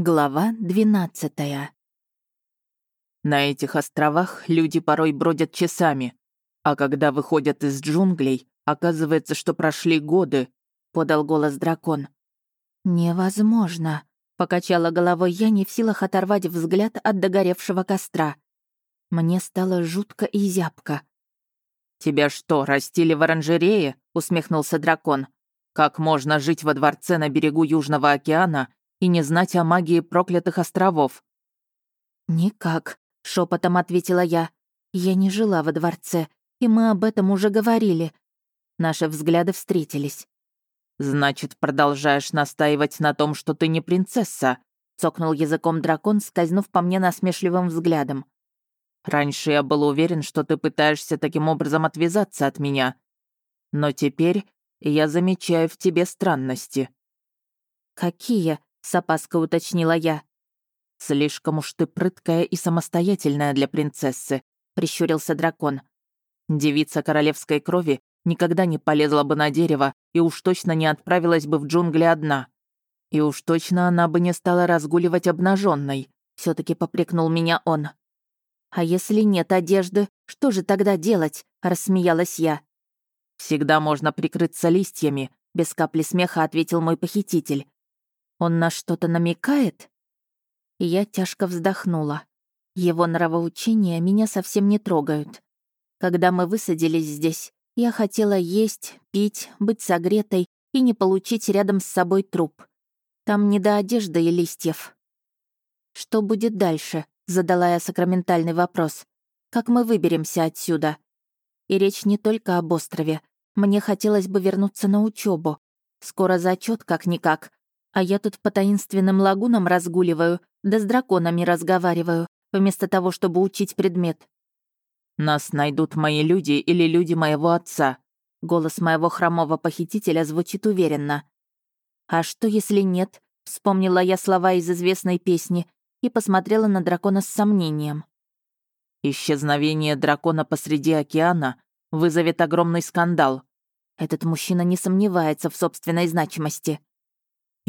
Глава 12 На этих островах люди порой бродят часами, а когда выходят из джунглей, оказывается, что прошли годы, подал голос дракон. Невозможно, покачала головой я, не в силах оторвать взгляд от догоревшего костра. Мне стало жутко и зябко. «Тебя что, растили в оранжерее?» — усмехнулся дракон. «Как можно жить во дворце на берегу Южного океана и не знать о магии проклятых островов?» «Никак», — шепотом ответила я. «Я не жила во дворце, и мы об этом уже говорили». Наши взгляды встретились. «Значит, продолжаешь настаивать на том, что ты не принцесса?» — цокнул языком дракон, скользнув по мне насмешливым взглядом. «Раньше я был уверен, что ты пытаешься таким образом отвязаться от меня. Но теперь я замечаю в тебе странности». «Какие?» С опаской уточнила я. «Слишком уж ты прыткая и самостоятельная для принцессы», — прищурился дракон. «Девица королевской крови никогда не полезла бы на дерево и уж точно не отправилась бы в джунгли одна. И уж точно она бы не стала разгуливать обнаженной. все таки попрекнул меня он. «А если нет одежды, что же тогда делать?» — рассмеялась я. «Всегда можно прикрыться листьями», — без капли смеха ответил мой похититель. Он на что-то намекает? Я тяжко вздохнула. Его нравоучения меня совсем не трогают. Когда мы высадились здесь, я хотела есть, пить, быть согретой и не получить рядом с собой труп. Там не до одежды и листьев. «Что будет дальше?» — задала я сакраментальный вопрос. «Как мы выберемся отсюда?» И речь не только об острове. Мне хотелось бы вернуться на учебу. Скоро зачет как-никак, а я тут по таинственным лагунам разгуливаю, да с драконами разговариваю, вместо того, чтобы учить предмет. «Нас найдут мои люди или люди моего отца», Голос моего хромого похитителя звучит уверенно. «А что, если нет?» — вспомнила я слова из известной песни и посмотрела на дракона с сомнением. «Исчезновение дракона посреди океана вызовет огромный скандал». Этот мужчина не сомневается в собственной значимости.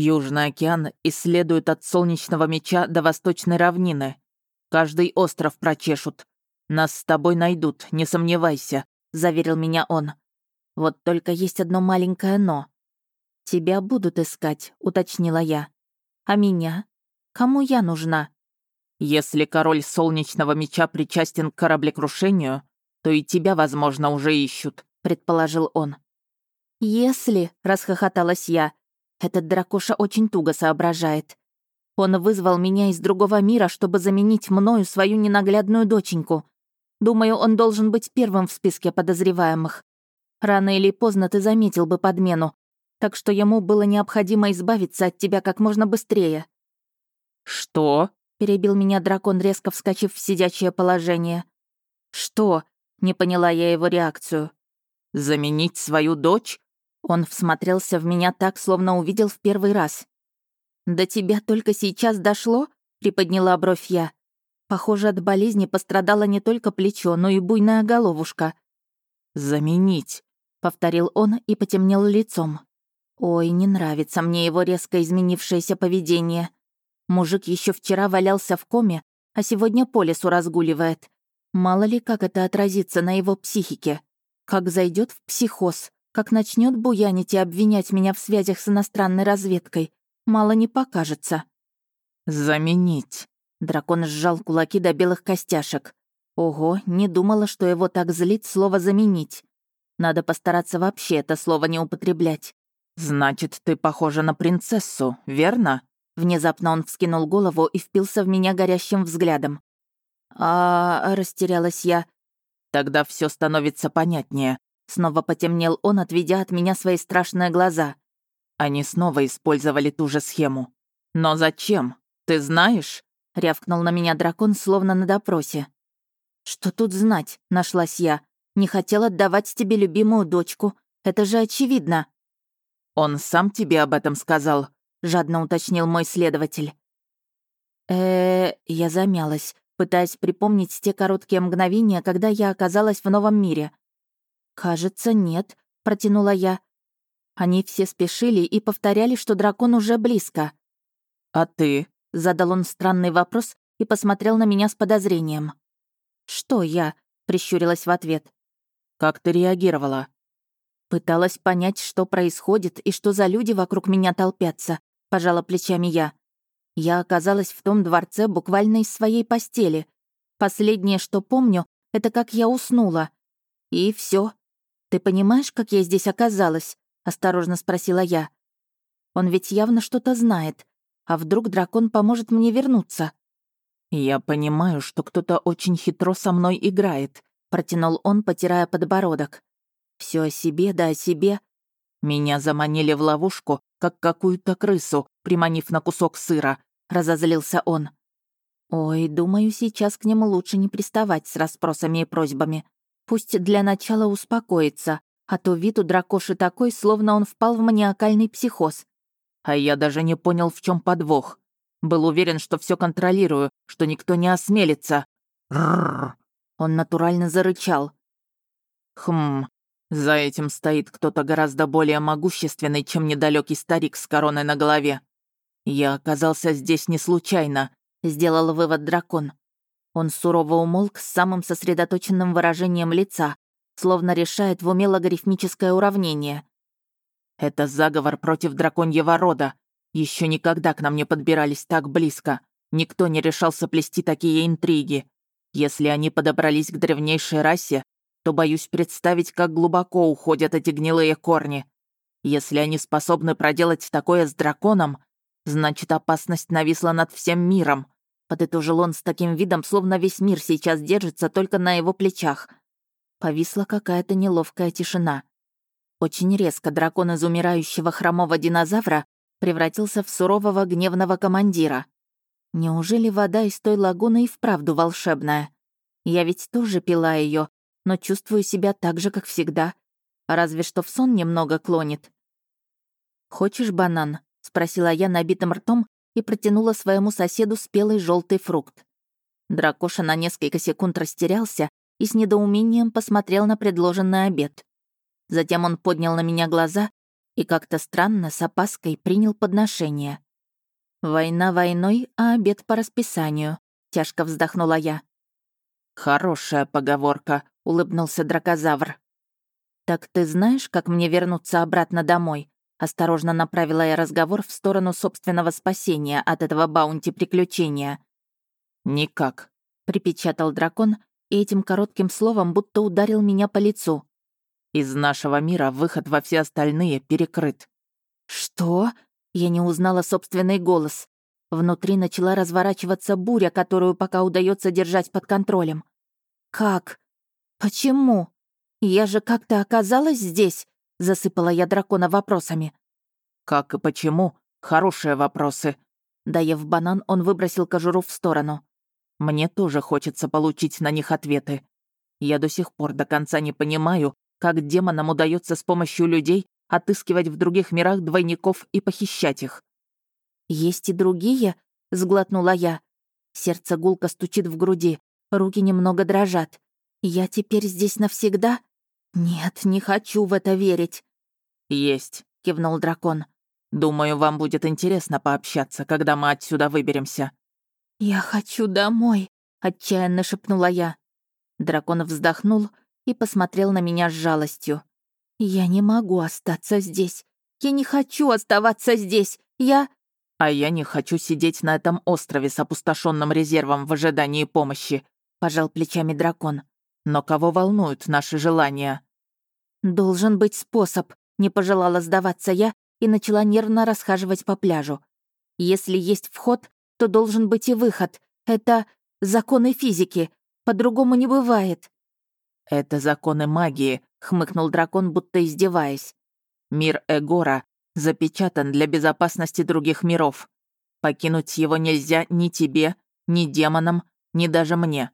Южный океан исследуют от Солнечного меча до Восточной равнины. Каждый остров прочешут. Нас с тобой найдут, не сомневайся», — заверил меня он. «Вот только есть одно маленькое «но». «Тебя будут искать», — уточнила я. «А меня? Кому я нужна?» «Если король Солнечного меча причастен к кораблекрушению, то и тебя, возможно, уже ищут», — предположил он. «Если», — расхохоталась я, этот дракоша очень туго соображает. Он вызвал меня из другого мира, чтобы заменить мною свою ненаглядную доченьку. Думаю, он должен быть первым в списке подозреваемых. Рано или поздно ты заметил бы подмену, так что ему было необходимо избавиться от тебя как можно быстрее». «Что?» — перебил меня дракон, резко вскочив в сидячее положение. «Что?» — не поняла я его реакцию. «Заменить свою дочь?» Он всмотрелся в меня так, словно увидел в первый раз. «До тебя только сейчас дошло?» — приподняла бровь я. Похоже, от болезни пострадало не только плечо, но и буйная головушка. «Заменить», — повторил он и потемнел лицом. «Ой, не нравится мне его резко изменившееся поведение. Мужик еще вчера валялся в коме, а сегодня по лесу разгуливает. Мало ли, как это отразится на его психике. Как зайдет в психоз. Как начнет буянить и обвинять меня в связях с иностранной разведкой, мало не покажется. «Заменить». Дракон сжал кулаки до белых костяшек. Ого, не думала, что его так злит слово «заменить». Надо постараться вообще это слово не употреблять. «Значит, ты похожа на принцессу, верно?» Внезапно он вскинул голову и впился в меня горящим взглядом. «А...» — растерялась я. «Тогда все становится понятнее. Снова потемнел он, отведя от меня свои страшные глаза. Они снова использовали ту же схему. «Но зачем? Ты знаешь?» — рявкнул на меня дракон, словно на допросе. «Что тут знать?» — нашлась я. «Не хотел отдавать тебе любимую дочку. Это же очевидно». «Он сам тебе об этом сказал?» — жадно уточнил мой следователь. э я замялась, пытаясь припомнить те короткие мгновения, когда я оказалась в новом мире. «Кажется, нет», — протянула я. Они все спешили и повторяли, что дракон уже близко. «А ты?» Задал он странный вопрос и посмотрел на меня с подозрением. «Что я?» — прищурилась в ответ. «Как ты реагировала?» Пыталась понять, что происходит и что за люди вокруг меня толпятся, пожала плечами я. Я оказалась в том дворце буквально из своей постели. Последнее, что помню, это как я уснула. И все. Ты понимаешь, как я здесь оказалась? осторожно спросила я. Он ведь явно что-то знает. А вдруг дракон поможет мне вернуться? «Я понимаю, что кто-то очень хитро со мной играет», — протянул он, потирая подбородок. Все о себе да о себе. Меня заманили в ловушку, как какую-то крысу, приманив на кусок сыра», — разозлился он. «Ой, думаю, сейчас к нему лучше не приставать с расспросами и просьбами. Пусть для начала успокоится, а то вид у дракоши такой, словно он впал в маниакальный психоз. А я даже не понял, в чем подвох. Был уверен, что все контролирую, что никто не осмелится. Рррр. Он натурально зарычал. Хм, за этим стоит кто-то гораздо более могущественный, чем недалекий старик с короной на голове. Я оказался здесь не случайно, сделал вывод дракон. Он сурово умолк с самым сосредоточенным выражением лица, словно решает в уме логарифмическое уравнение. Это заговор против драконьего рода. Еще никогда к нам не подбирались так близко. Никто не решался плести такие интриги. Если они подобрались к древнейшей расе, то боюсь представить, как глубоко уходят эти гнилые корни. Если они способны проделать такое с драконом, значит, опасность нависла над всем миром. Подытожил он с таким видом, словно весь мир сейчас держится только на его плечах. Повисла какая-то неловкая тишина. Очень резко дракон из умирающего хромого динозавра превратился в сурового гневного командира. Неужели вода из той лагуны и вправду волшебная? Я ведь тоже пила ее, но чувствую себя так же, как всегда. Разве что в сон немного клонит. «Хочешь банан?» — спросила я набитым ртом и протянула своему соседу спелый желтый фрукт. Дракоша на несколько секунд растерялся и с недоумением посмотрел на предложенный обед. Затем он поднял на меня глаза и как-то странно, с опаской, принял подношение. «Война войной, а обед по расписанию», — тяжко вздохнула я. «Хорошая поговорка», — улыбнулся дракозавр. «Так ты знаешь, как мне вернуться обратно домой?» Осторожно направила я разговор в сторону собственного спасения от этого баунти-приключения. «Никак», — припечатал дракон и этим коротким словом будто ударил меня по лицу. Из нашего мира выход во все остальные перекрыт». «Что?» Я не узнала собственный голос. Внутри начала разворачиваться буря, которую пока удается держать под контролем. «Как? Почему? Я же как-то оказалась здесь?» Засыпала я дракона вопросами. «Как и почему? Хорошие вопросы». Доев банан, он выбросил кожуру в сторону. «Мне тоже хочется получить на них ответы. Я до сих пор до конца не понимаю, как демонам удается с помощью людей отыскивать в других мирах двойников и похищать их. «Есть и другие?» — сглотнула я. Сердце гулко стучит в груди, руки немного дрожат. «Я теперь здесь навсегда?» «Нет, не хочу в это верить». «Есть», — кивнул дракон. «Думаю, вам будет интересно пообщаться, когда мы отсюда выберемся». «Я хочу домой», — отчаянно шепнула я. Дракон вздохнул и посмотрел на меня с жалостью. «Я не могу остаться здесь. Я не хочу оставаться здесь. Я...» «А я не хочу сидеть на этом острове с опустошенным резервом в ожидании помощи», — пожал плечами дракон. «Но кого волнуют наши желания?» «Должен быть способ», — не пожелала сдаваться я и начала нервно расхаживать по пляжу. «Если есть вход, то должен быть и выход. Это законы физики. По-другому не бывает». «Это законы магии», — хмыкнул дракон, будто издеваясь. «Мир Эгора запечатан для безопасности других миров. Покинуть его нельзя ни тебе, ни демонам, ни даже мне.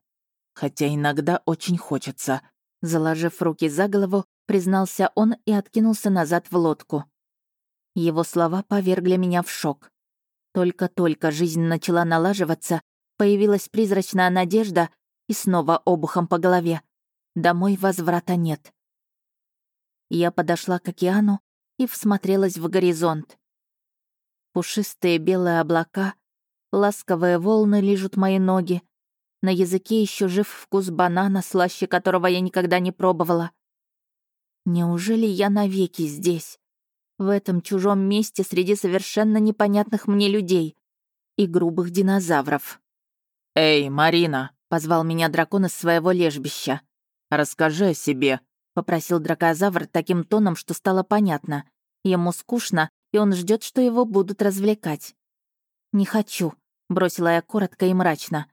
Хотя иногда очень хочется». Заложив руки за голову, признался он и откинулся назад в лодку. Его слова повергли меня в шок. Только-только жизнь начала налаживаться, появилась призрачная надежда и снова обухом по голове. Домой возврата нет. Я подошла к океану и всмотрелась в горизонт. Пушистые белые облака, Ласковые волны лижут мои ноги. На языке еще жив вкус банана, слаще которого я никогда не пробовала. Неужели я навеки здесь? В этом чужом месте среди совершенно непонятных мне людей и грубых динозавров. «Эй, Марина!» — позвал меня дракон из своего лежбища. «Расскажи о себе», — попросил дракозавр таким тоном, что стало понятно. Ему скучно, и он ждет, что его будут развлекать. «Не хочу», — бросила я коротко и мрачно.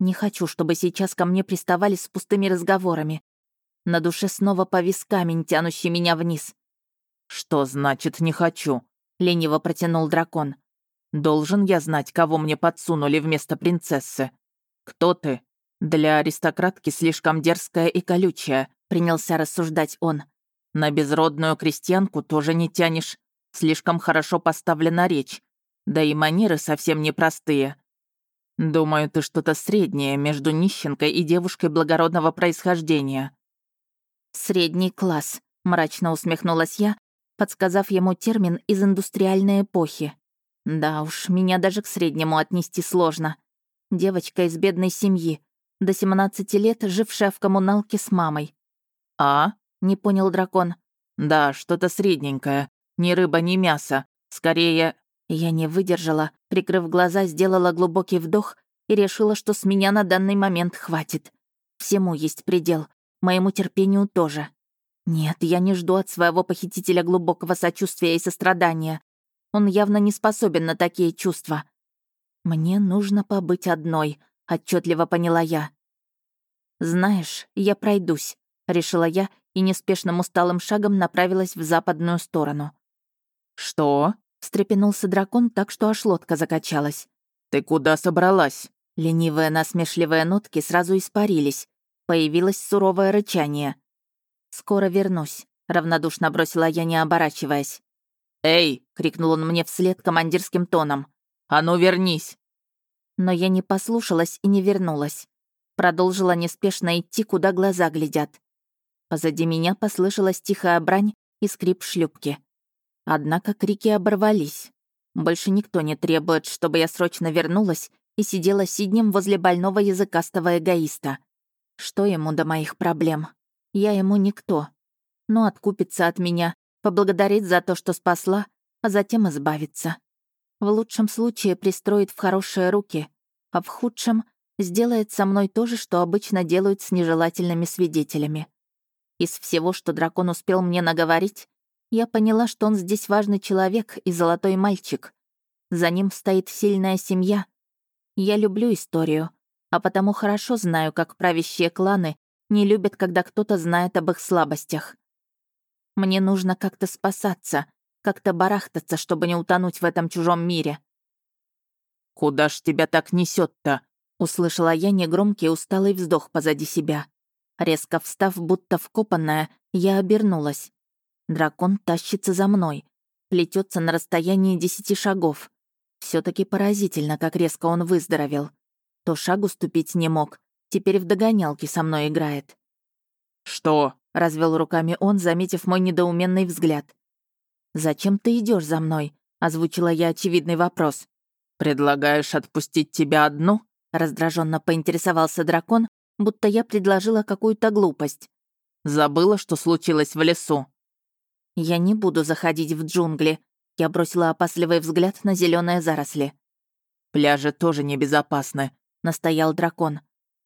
«Не хочу, чтобы сейчас ко мне приставали с пустыми разговорами. На душе снова повис камень, тянущий меня вниз. «Что значит «не хочу»?» — лениво протянул дракон. «Должен я знать, кого мне подсунули вместо принцессы. Кто ты? Для аристократки слишком дерзкая и колючая», — принялся рассуждать он. «На безродную крестьянку тоже не тянешь. Слишком хорошо поставлена речь. Да и манеры совсем непростые. Думаю, ты что-то среднее между нищенкой и девушкой благородного происхождения. «Средний класс», — мрачно усмехнулась я, подсказав ему термин из индустриальной эпохи. «Да уж, меня даже к среднему отнести сложно. Девочка из бедной семьи, до 17 лет жившая в коммуналке с мамой». «А?» — не понял дракон. «Да, что-то средненькое. Ни рыба, ни мясо. Скорее...» Я не выдержала, прикрыв глаза, сделала глубокий вдох и решила, что с меня на данный момент хватит. Всему есть предел, моему терпению тоже. Нет, я не жду от своего похитителя глубокого сочувствия и сострадания. Он явно не способен на такие чувства. Мне нужно побыть одной, отчетливо поняла я. Знаешь, я пройдусь, решила я и неспешным усталым шагом направилась в западную сторону. Что? Встрепенулся дракон так, что аж лодка закачалась. Ты куда собралась? Ленивые насмешливые нотки сразу испарились, Появилось суровое рычание. «Скоро вернусь», — равнодушно бросила я, не оборачиваясь. «Эй!» — крикнул он мне вслед командирским тоном. «А ну вернись!» Но я не послушалась и не вернулась. Продолжила неспешно идти, куда глаза глядят. Позади меня послышалась тихая брань и скрип шлюпки. Однако крики оборвались. Больше никто не требует, чтобы я срочно вернулась и сидела сиднем возле больного языкастого эгоиста. Что ему до моих проблем? Я ему никто. Но откупится от меня, поблагодарит за то, что спасла, а затем избавится. В лучшем случае пристроит в хорошие руки, а в худшем сделает со мной то же, что обычно делают с нежелательными свидетелями. Из всего, что дракон успел мне наговорить, я поняла, что он здесь важный человек и золотой мальчик. За ним стоит сильная семья. Я люблю историю, а потому хорошо знаю, как правящие кланы не любят, когда кто-то знает об их слабостях. Мне нужно как-то спасаться, как-то барахтаться, чтобы не утонуть в этом чужом мире. «Куда ж тебя так несет то услышала я негромкий усталый вздох позади себя. Резко встав, будто вкопанная, я обернулась. Дракон тащится за мной, плетется на расстоянии десяти шагов. все таки поразительно, как резко он выздоровел то шагу ступить не мог. Теперь в догонялке со мной играет. «Что?» — развел руками он, заметив мой недоуменный взгляд. «Зачем ты идешь за мной?» — озвучила я очевидный вопрос. «Предлагаешь отпустить тебя одну?» — раздраженно поинтересовался дракон, будто я предложила какую-то глупость. «Забыла, что случилось в лесу?» «Я не буду заходить в джунгли», — я бросила опасливый взгляд на зеленые заросли. «Пляжи тоже небезопасны», — настоял дракон.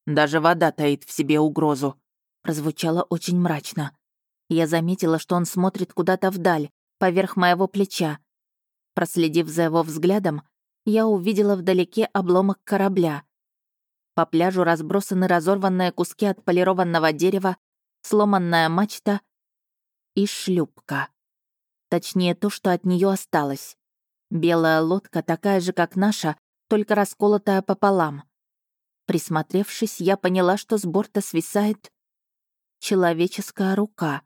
«Даже вода таит в себе угрозу», — прозвучало очень мрачно. Я заметила, что он смотрит куда-то вдаль, поверх моего плеча. Проследив за его взглядом, я увидела вдалеке обломок корабля. По пляжу разбросаны разорванные куски отполированного дерева, сломанная мачта и шлюпка. Точнее, то, что от нее осталось. Белая лодка, такая же, как наша, только расколотая пополам. Присмотревшись, я поняла, что с борта свисает человеческая рука.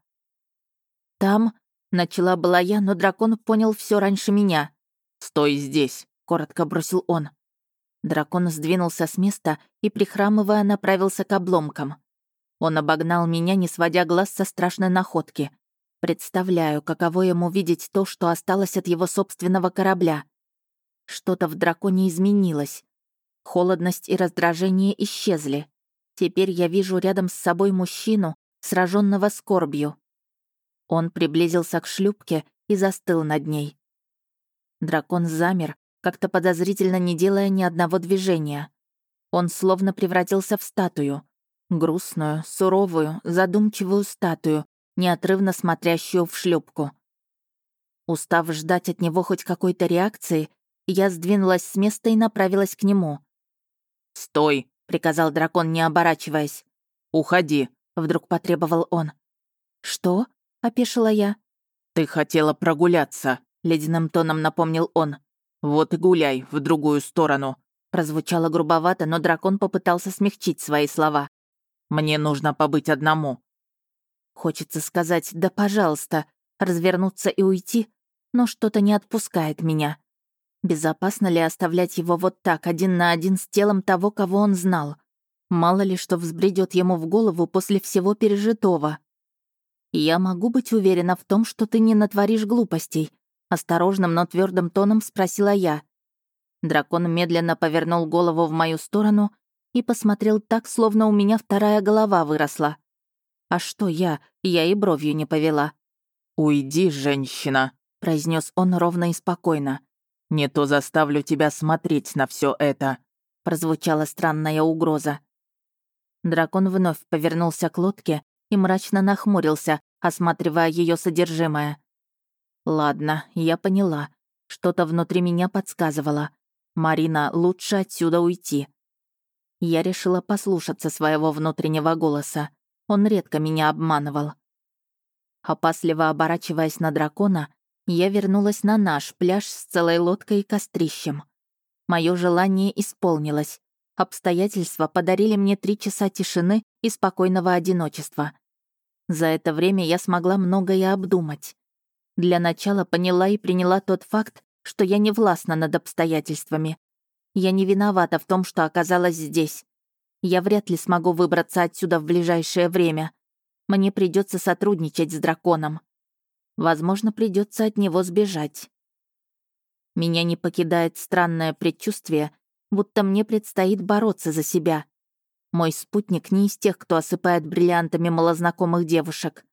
Там начала была я, но дракон понял все раньше меня. «Стой здесь», — коротко бросил он. Дракон сдвинулся с места и, прихрамывая, направился к обломкам. Он обогнал меня, не сводя глаз со страшной находки. Представляю, каково ему видеть то, что осталось от его собственного корабля. Что-то в драконе изменилось. Холодность и раздражение исчезли. Теперь я вижу рядом с собой мужчину, сраженного скорбью. Он приблизился к шлюпке и застыл над ней. Дракон замер, как-то подозрительно не делая ни одного движения. Он словно превратился в статую. Грустную, суровую, задумчивую статую, неотрывно смотрящую в шлюпку. Устав ждать от него хоть какой-то реакции, я сдвинулась с места и направилась к нему. «Стой!» — приказал дракон, не оборачиваясь. «Уходи!» — вдруг потребовал он. «Что?» — опешила я. «Ты хотела прогуляться», — ледяным тоном напомнил он. «Вот и гуляй в другую сторону». Прозвучало грубовато, но дракон попытался смягчить свои слова. «Мне нужно побыть одному». Хочется сказать «да, пожалуйста», развернуться и уйти, но что-то не отпускает меня. Безопасно ли оставлять его вот так, один на один с телом того, кого он знал? Мало ли что взбредет ему в голову после всего пережитого. «Я могу быть уверена в том, что ты не натворишь глупостей», осторожным, но твердым тоном спросила я. Дракон медленно повернул голову в мою сторону и посмотрел так, словно у меня вторая голова выросла. А что я? Я и бровью не повела. «Уйди, женщина», — произнес он ровно и спокойно. «Не то заставлю тебя смотреть на все это», — прозвучала странная угроза. Дракон вновь повернулся к лодке и мрачно нахмурился, осматривая ее содержимое. «Ладно, я поняла. Что-то внутри меня подсказывало. Марина, лучше отсюда уйти». Я решила послушаться своего внутреннего голоса. Он редко меня обманывал. Опасливо оборачиваясь на дракона, я вернулась на наш пляж с целой лодкой и кострищем. Мое желание исполнилось. Обстоятельства подарили мне три часа тишины и спокойного одиночества. За это время я смогла многое обдумать. Для начала поняла и приняла тот факт, что я не властна над обстоятельствами. Я не виновата в том, что оказалась здесь. Я вряд ли смогу выбраться отсюда в ближайшее время. Мне придется сотрудничать с драконом. Возможно, придется от него сбежать. Меня не покидает странное предчувствие, будто мне предстоит бороться за себя. Мой спутник не из тех, кто осыпает бриллиантами малознакомых девушек.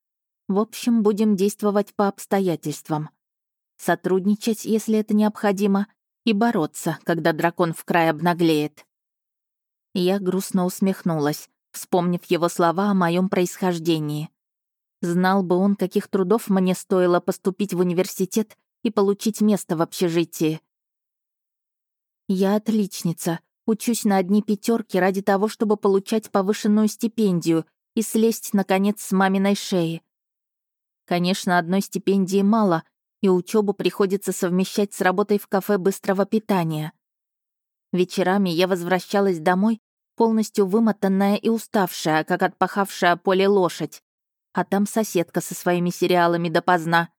В общем, будем действовать по обстоятельствам. Сотрудничать, если это необходимо, и бороться, когда дракон в край обнаглеет. Я грустно усмехнулась, вспомнив его слова о моем происхождении. Знал бы он, каких трудов мне стоило поступить в университет и получить место в общежитии. Я отличница, учусь на одни пятерки ради того, чтобы получать повышенную стипендию и слезть, наконец, с маминой шеи. Конечно, одной стипендии мало, и учебу приходится совмещать с работой в кафе быстрого питания. Вечерами я возвращалась домой, полностью вымотанная и уставшая, как отпахавшая поле лошадь а там соседка со своими сериалами допоздна.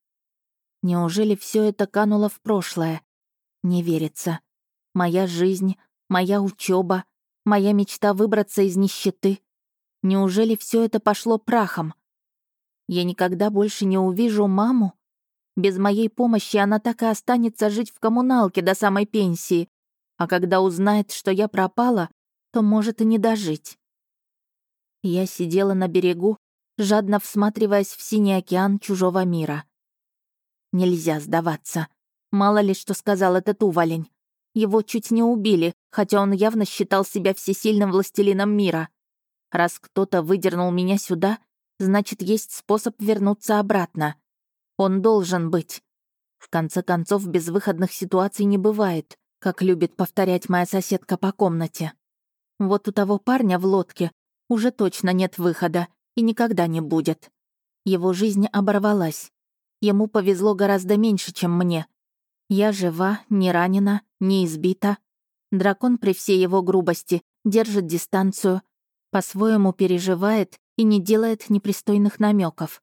Неужели все это кануло в прошлое? Не верится. Моя жизнь, моя учеба, моя мечта выбраться из нищеты. Неужели все это пошло прахом? Я никогда больше не увижу маму? Без моей помощи она так и останется жить в коммуналке до самой пенсии, а когда узнает, что я пропала, то может и не дожить. Я сидела на берегу, жадно всматриваясь в синий океан чужого мира. Нельзя сдаваться. Мало ли, что сказал этот уволень. Его чуть не убили, хотя он явно считал себя всесильным властелином мира. Раз кто-то выдернул меня сюда, значит, есть способ вернуться обратно. Он должен быть. В конце концов, безвыходных ситуаций не бывает, как любит повторять моя соседка по комнате. Вот у того парня в лодке уже точно нет выхода, и никогда не будет. Его жизнь оборвалась. Ему повезло гораздо меньше, чем мне. Я жива, не ранена, не избита. Дракон при всей его грубости держит дистанцию, по-своему переживает и не делает непристойных намеков.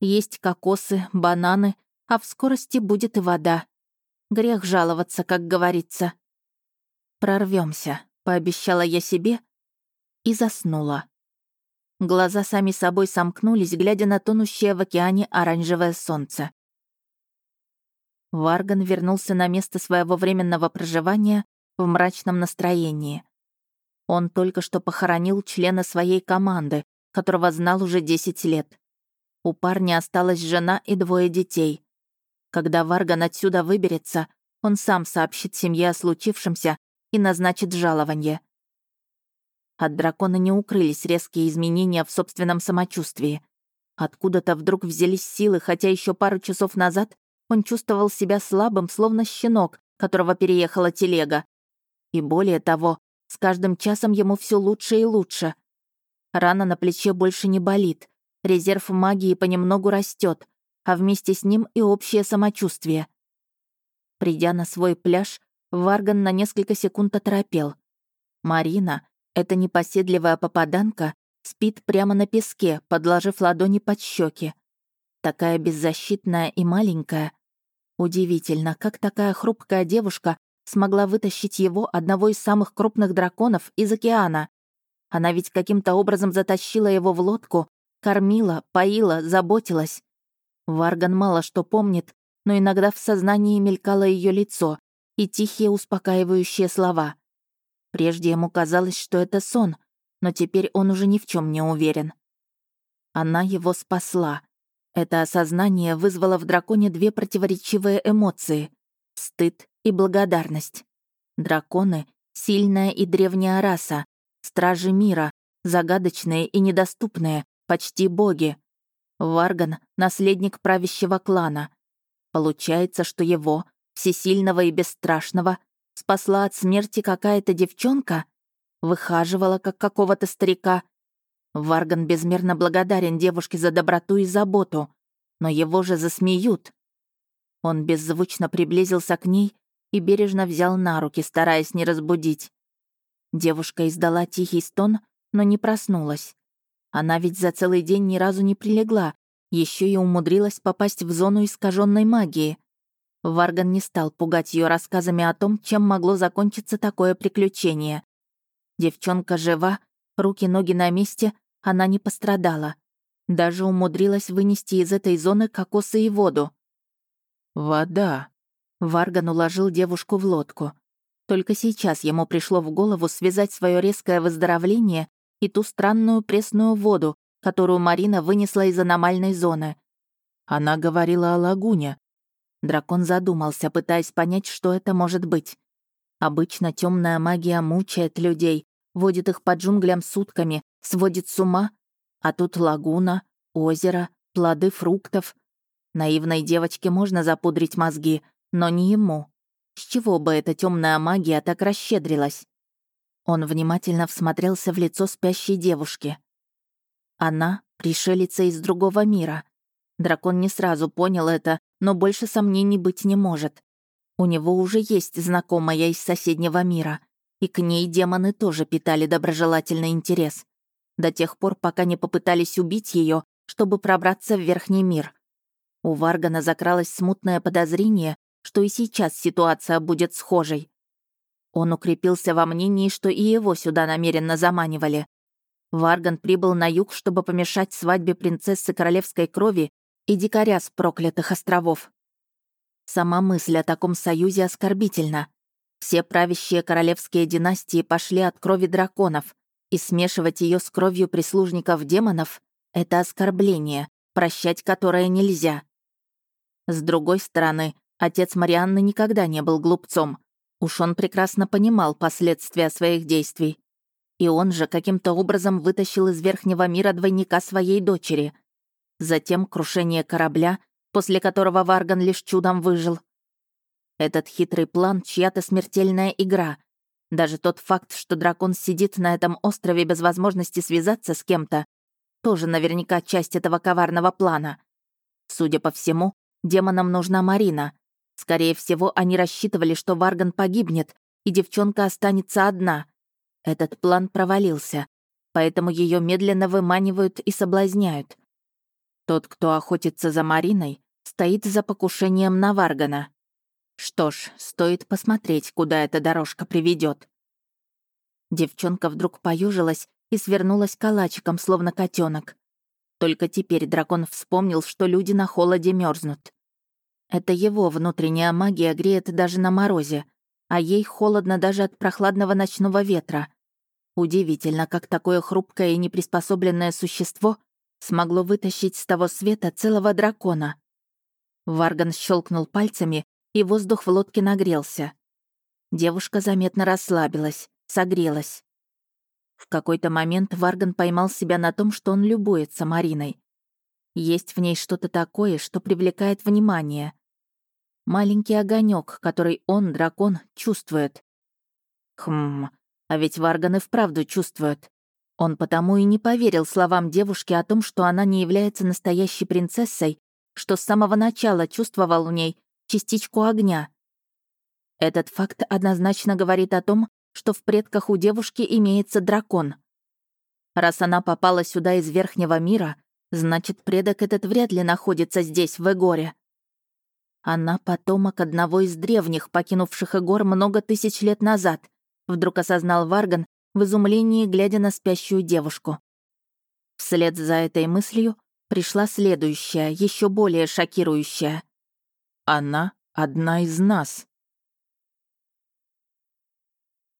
Есть кокосы, бананы, а в скорости будет и вода. Грех жаловаться, как говорится. Прорвемся, пообещала я себе и заснула. Глаза сами собой сомкнулись, глядя на тонущее в океане оранжевое солнце. Варган вернулся на место своего временного проживания в мрачном настроении. Он только что похоронил члена своей команды, которого знал уже 10 лет. У парня осталась жена и двое детей. Когда Варган отсюда выберется, он сам сообщит семье о случившемся и назначит жалование. От дракона не укрылись резкие изменения в собственном самочувствии. Откуда-то вдруг взялись силы, хотя еще пару часов назад он чувствовал себя слабым, словно щенок, которого переехала телега. И более того, с каждым часом ему все лучше и лучше. Рана на плече больше не болит, резерв магии понемногу растет, а вместе с ним и общее самочувствие. Придя на свой пляж, Варган на несколько секунд оторопел. Марина, эта непоседливая попаданка, спит прямо на песке, подложив ладони под щеки. Такая беззащитная и маленькая. Удивительно, как такая хрупкая девушка смогла вытащить его, одного из самых крупных драконов, из океана. Она ведь каким-то образом затащила его в лодку, кормила, поила, заботилась. Варган мало что помнит, но иногда в сознании мелькало ее лицо и тихие успокаивающие слова. Прежде ему казалось, что это сон, но теперь он уже ни в чем не уверен. Она его спасла. Это осознание вызвало в драконе две противоречивые эмоции — стыд и благодарность. Драконы — сильная и древняя раса, стражи мира, загадочные и недоступные, почти боги. Варган — наследник правящего клана. Получается, что его, всесильного и бесстрашного, спасла от смерти какая-то девчонка? Выхаживала, как какого-то старика? Варган безмерно благодарен девушке за доброту и заботу, но его же засмеют. Он беззвучно приблизился к ней и бережно взял на руки, стараясь не разбудить. Девушка издала тихий стон, но не проснулась. Она ведь за целый день ни разу не прилегла, еще и умудрилась попасть в зону искаженной магии. Варган не стал пугать ее рассказами о том, чем могло закончиться такое приключение. Девчонка жива, руки-ноги на месте, она не пострадала. Даже умудрилась вынести из этой зоны кокосы и воду. «Вода». Варган уложил девушку в лодку. Только сейчас ему пришло в голову связать свое резкое выздоровление и ту странную пресную воду, которую Марина вынесла из аномальной зоны. Она говорила о лагуне. Дракон задумался, пытаясь понять, что это может быть. Обычно темная магия мучает людей, водит их по джунглям сутками, сводит с ума. А тут лагуна, озеро, плоды фруктов. Наивной девочке можно запудрить мозги, но не ему. С чего бы эта темная магия так расщедрилась? Он внимательно всмотрелся в лицо спящей девушки. Она — пришелица из другого мира. Дракон не сразу понял это, но больше сомнений быть не может. У него уже есть знакомая из соседнего мира, и к ней демоны тоже питали доброжелательный интерес. До тех пор, пока не попытались убить ее, чтобы пробраться в верхний мир. У Варгана закралось смутное подозрение, что и сейчас ситуация будет схожей. Он укрепился во мнении, что и его сюда намеренно заманивали. Варган прибыл на юг, чтобы помешать свадьбе принцессы королевской крови и дикаря с проклятых островов. Сама мысль о таком союзе оскорбительна. Все правящие королевские династии пошли от крови драконов, и смешивать ее с кровью прислужников демонов — это оскорбление, прощать которое нельзя. С другой стороны, отец Марианны никогда не был глупцом, Уж он прекрасно понимал последствия своих действий. И он же каким-то образом вытащил из верхнего мира двойника своей дочери. Затем крушение корабля, после которого Варган лишь чудом выжил. Этот хитрый план — чья-то смертельная игра. Даже тот факт, что дракон сидит на этом острове без возможности связаться с кем-то, тоже наверняка часть этого коварного плана. Судя по всему, демонам нужна Марина, Скорее всего, они рассчитывали, что Варган погибнет, и девчонка останется одна. Этот план провалился, поэтому ее медленно выманивают и соблазняют. Тот, кто охотится за Мариной, стоит за покушением на Варгана. Что ж, стоит посмотреть, куда эта дорожка приведет. Девчонка вдруг поюжилась и свернулась калачиком, словно котенок. Только теперь дракон вспомнил, что люди на холоде мерзнут. Это его внутренняя магия греет даже на морозе. а ей холодно даже от прохладного ночного ветра. Удивительно, как такое хрупкое и неприспособленное существо смогло вытащить с того света целого дракона. Варган щелкнул пальцами, и воздух в лодке нагрелся. Девушка заметно расслабилась, согрелась. В какой-то момент Варган поймал себя на том, что он любуется Мариной. Есть в ней что-то такое, что привлекает внимание. Маленький огонек, который он, дракон, чувствует. Хм, а ведь Варган и вправду чувствует. Он потому и не поверил словам девушки о том, что она не является настоящей принцессой, что с самого начала чувствовал в ней частичку огня. Этот факт однозначно говорит о том, что в предках у девушки имеется дракон. Раз она попала сюда из Верхнего мира, значит, предок этот вряд ли находится здесь, в Эгоре. Она потомок одного из древних, покинувших Эгор много тысяч лет назад, вдруг осознал Варган в изумлении, глядя на спящую девушку. Вслед за этой мыслью пришла следующая, еще более шокирующая. «Она одна из нас»,